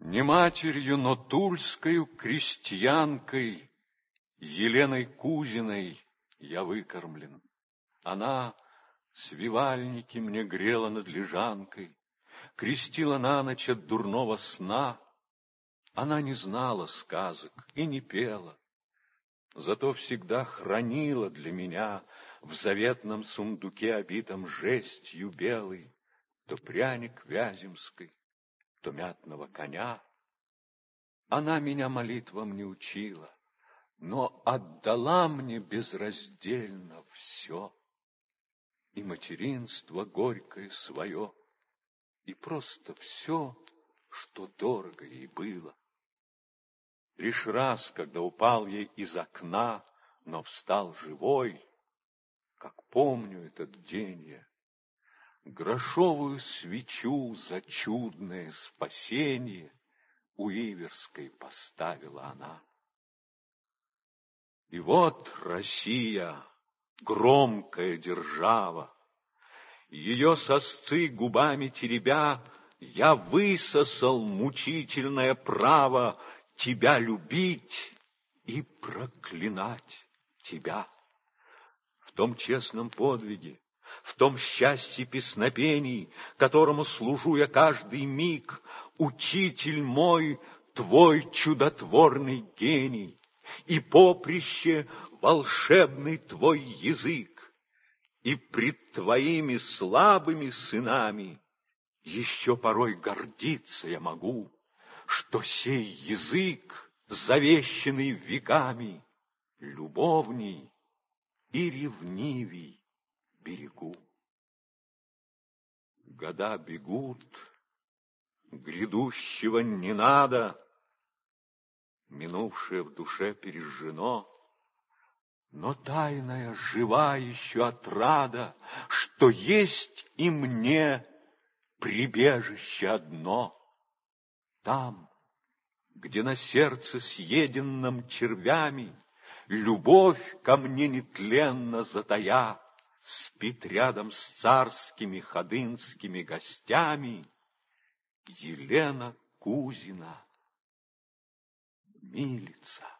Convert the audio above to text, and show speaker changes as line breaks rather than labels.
Не матерью, но тульскою крестьянкой, Еленой Кузиной я выкормлен. Она свивальники мне грела над лежанкой, Крестила на ночь от дурного сна. Она не знала сказок и не пела, Зато всегда хранила для меня В заветном сундуке, обитом жестью белой, То пряник вяземской, то мятного коня. Она меня молитвам не учила, но отдала мне безраздельно все. И материнство горькое свое, и просто все, что дорого ей было. Лишь раз, когда упал ей из окна, но встал живой, как помню этот день я, Грошовую свечу за чудное спасение У Иверской поставила она. И вот Россия, громкая держава, Ее сосцы губами теребя, Я высосал мучительное право Тебя любить и проклинать тебя. В том честном подвиге, том счастье песнопений, которому служу я каждый миг, учитель мой, твой чудотворный гений, и поприще волшебный твой язык, и пред твоими слабыми сынами еще порой гордиться я могу, что сей язык, завещанный веками, любовней и ревнивей Года бегут, грядущего не надо, Минувшее в душе пережжено, Но тайная жива еще отрада, Что есть и мне прибежище одно. Там, где на сердце съеденном червями Любовь ко мне нетленно затая, Спит рядом с царскими ходынскими гостями Елена Кузина, милица.